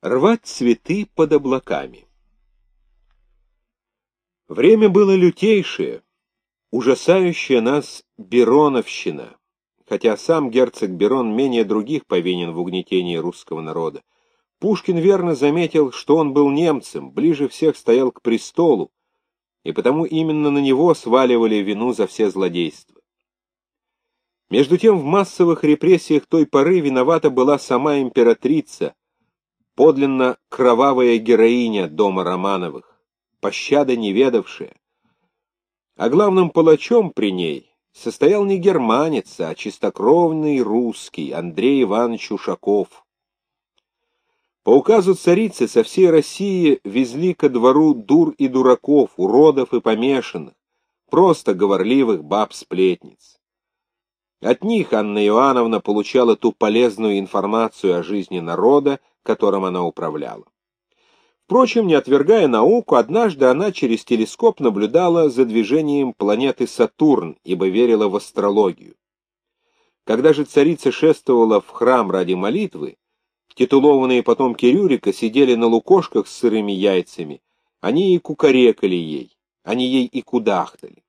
Рвать цветы под облаками. Время было лютейшее, ужасающая нас Бероновщина, хотя сам герцог Берон менее других повинен в угнетении русского народа. Пушкин верно заметил, что он был немцем, ближе всех стоял к престолу, и потому именно на него сваливали вину за все злодейства. Между тем в массовых репрессиях той поры виновата была сама императрица, подлинно кровавая героиня дома Романовых, пощады не ведавшая. А главным палачом при ней состоял не германец, а чистокровный русский Андрей Иванович Ушаков. По указу царицы со всей России везли ко двору дур и дураков, уродов и помешанных, просто говорливых баб-сплетниц. От них Анна Иоанновна получала ту полезную информацию о жизни народа, которым она управляла. Впрочем, не отвергая науку, однажды она через телескоп наблюдала за движением планеты Сатурн, ибо верила в астрологию. Когда же царица шествовала в храм ради молитвы, титулованные потомки Рюрика сидели на лукошках с сырыми яйцами, они и кукарекали ей, они ей и кудахтали.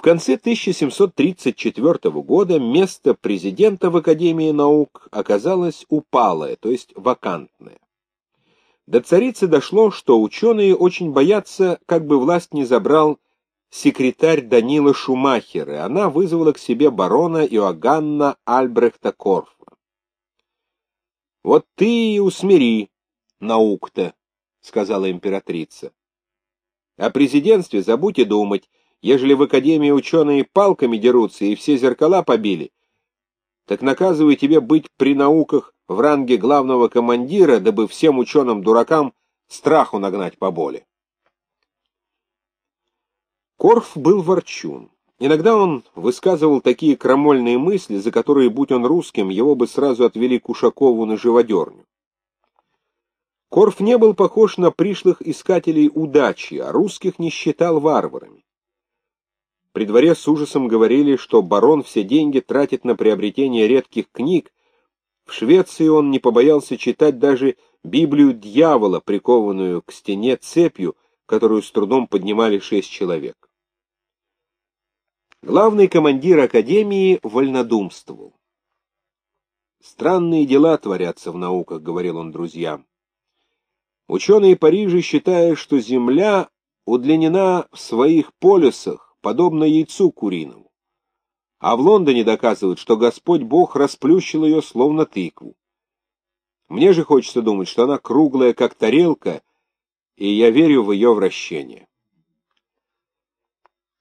В конце 1734 года место президента в Академии наук оказалось упалое, то есть вакантное. До царицы дошло, что ученые очень боятся, как бы власть не забрал секретарь Данила Шумахер, и она вызвала к себе барона Иоганна Альбрехта Корфа. «Вот ты и усмири наук-то», — сказала императрица. «О президентстве забудь и думать, Ежели в Академии ученые палками дерутся и все зеркала побили, так наказываю тебе быть при науках в ранге главного командира, дабы всем ученым-дуракам страху нагнать по боли. Корф был ворчун. Иногда он высказывал такие крамольные мысли, за которые, будь он русским, его бы сразу отвели к Ушакову на живодерню. Корф не был похож на пришлых искателей удачи, а русских не считал варварами. При дворе с ужасом говорили, что барон все деньги тратит на приобретение редких книг. В Швеции он не побоялся читать даже Библию дьявола, прикованную к стене цепью, которую с трудом поднимали шесть человек. Главный командир Академии вольнодумствовал. «Странные дела творятся в науках», — говорил он друзьям. Ученые Парижа считают, что Земля удлинена в своих полюсах, подобно яйцу куриному. А в Лондоне доказывают, что Господь Бог расплющил ее, словно тыкву. Мне же хочется думать, что она круглая, как тарелка, и я верю в ее вращение.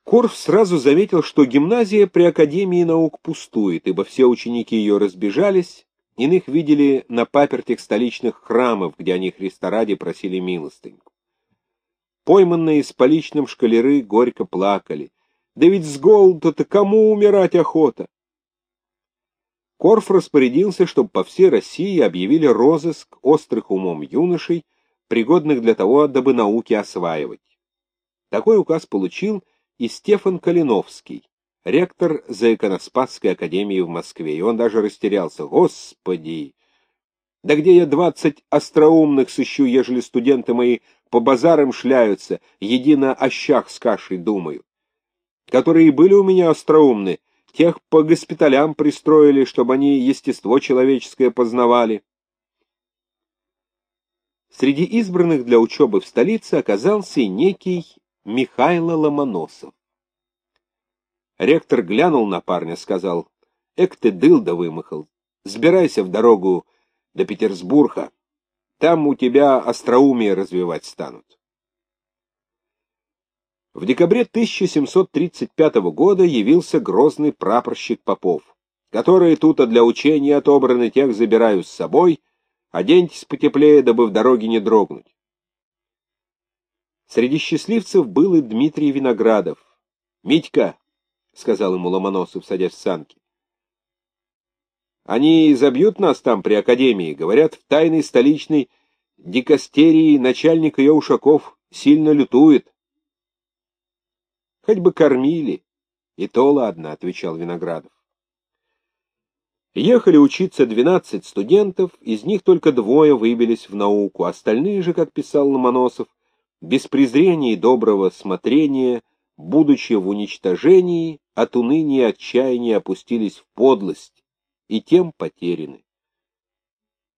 Корф сразу заметил, что гимназия при Академии наук пустует, ибо все ученики ее разбежались, иных видели на папертях столичных храмов, где они Христа ради просили милостыньку. Пойманные с поличным шкалеры горько плакали. Да ведь с голода-то кому умирать охота? Корф распорядился, чтобы по всей России объявили розыск острых умом юношей, пригодных для того, дабы науки осваивать. Такой указ получил и Стефан Калиновский, ректор Заиконоспасской академии в Москве, и он даже растерялся. Господи! Да где я двадцать остроумных сыщу, ежели студенты мои по базарам шляются, едино о щах с кашей думают. Которые были у меня остроумны, тех по госпиталям пристроили, чтобы они естество человеческое познавали. Среди избранных для учебы в столице оказался некий Михайло Ломоносов. Ректор глянул на парня, сказал, «Эк ты дылда вымахал, сбирайся в дорогу до Петербурга, там у тебя остроумие развивать станут. В декабре 1735 года явился грозный прапорщик Попов, которые тут для учения отобраны, тех забираю с собой, оденьтесь потеплее, дабы в дороге не дрогнуть. Среди счастливцев был и Дмитрий Виноградов. «Митька», — сказал ему Ломоносов, садясь в санки, они забьют нас там при академии, говорят, в тайной столичной дикастерии начальник ее Ушаков сильно лютует. Хоть бы кормили, и то ладно, — отвечал Виноградов. Ехали учиться 12 студентов, из них только двое выбились в науку, остальные же, как писал Ломоносов, без презрения и доброго смотрения, будучи в уничтожении, от уныния и отчаяния опустились в подлость, и тем потеряны.